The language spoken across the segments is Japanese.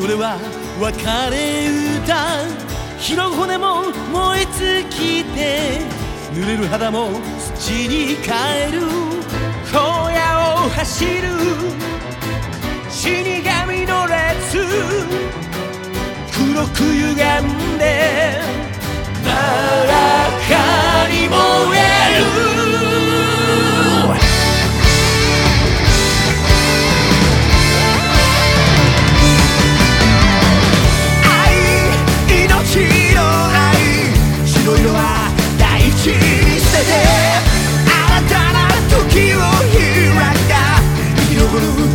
それは別れ歌拾う骨も燃え尽きて濡れる肌も土に変える。荒野を走る死神の列。黒く歪んで生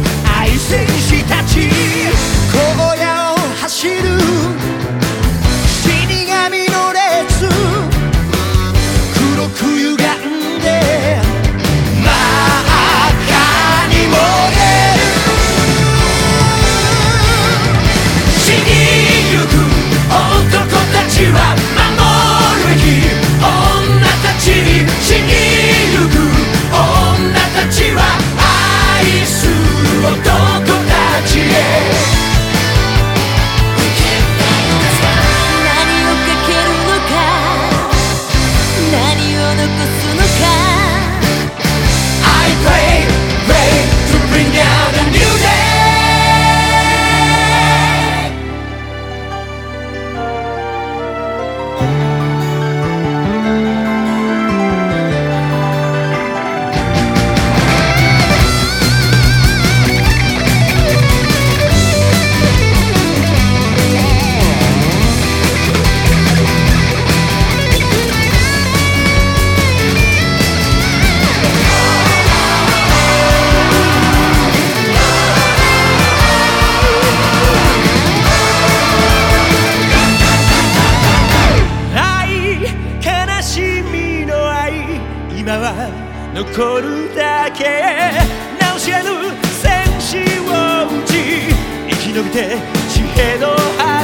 愛残るだけ。直し合ぬ戦士を打ち生き延びて地平の愛